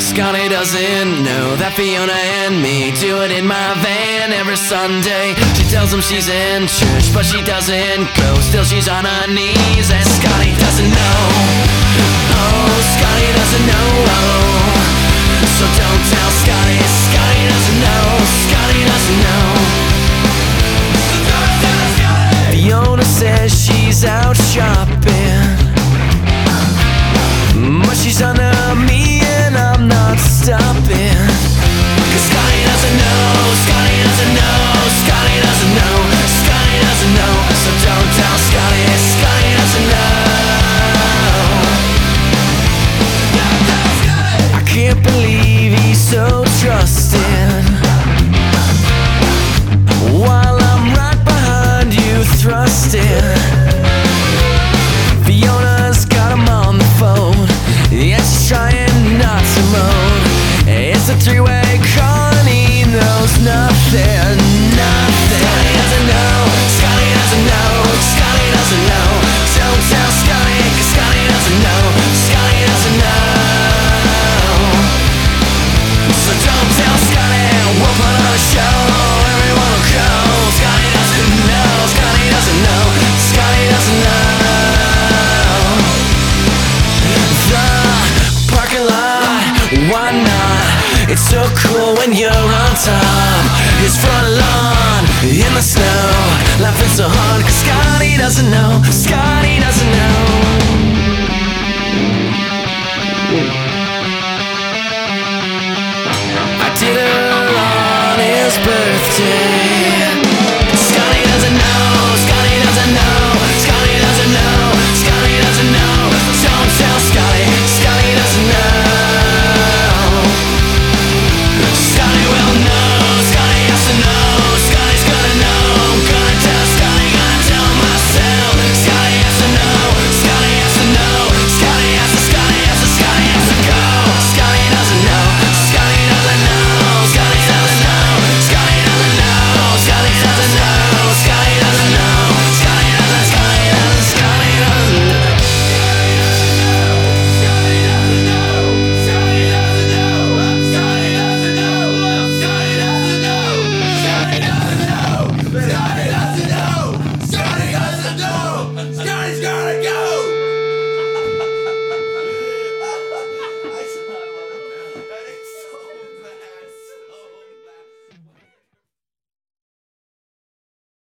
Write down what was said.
Scotty doesn't know that Fiona and me do it in my van every Sunday. She tells him she's in church, but she doesn't go. Still, she's on her knees, and Scotty doesn't know. Oh, Scotty doesn't know. So don't tell Scotty. Scotty doesn't know. Scotty doesn't know. Fiona says she's out shopping. Believe he's so trusting. It's so cool when you're on top. His front lawn in the snow, laughing so hard 'cause Scotty doesn't know, Scotty doesn't know. I did it on his birthday.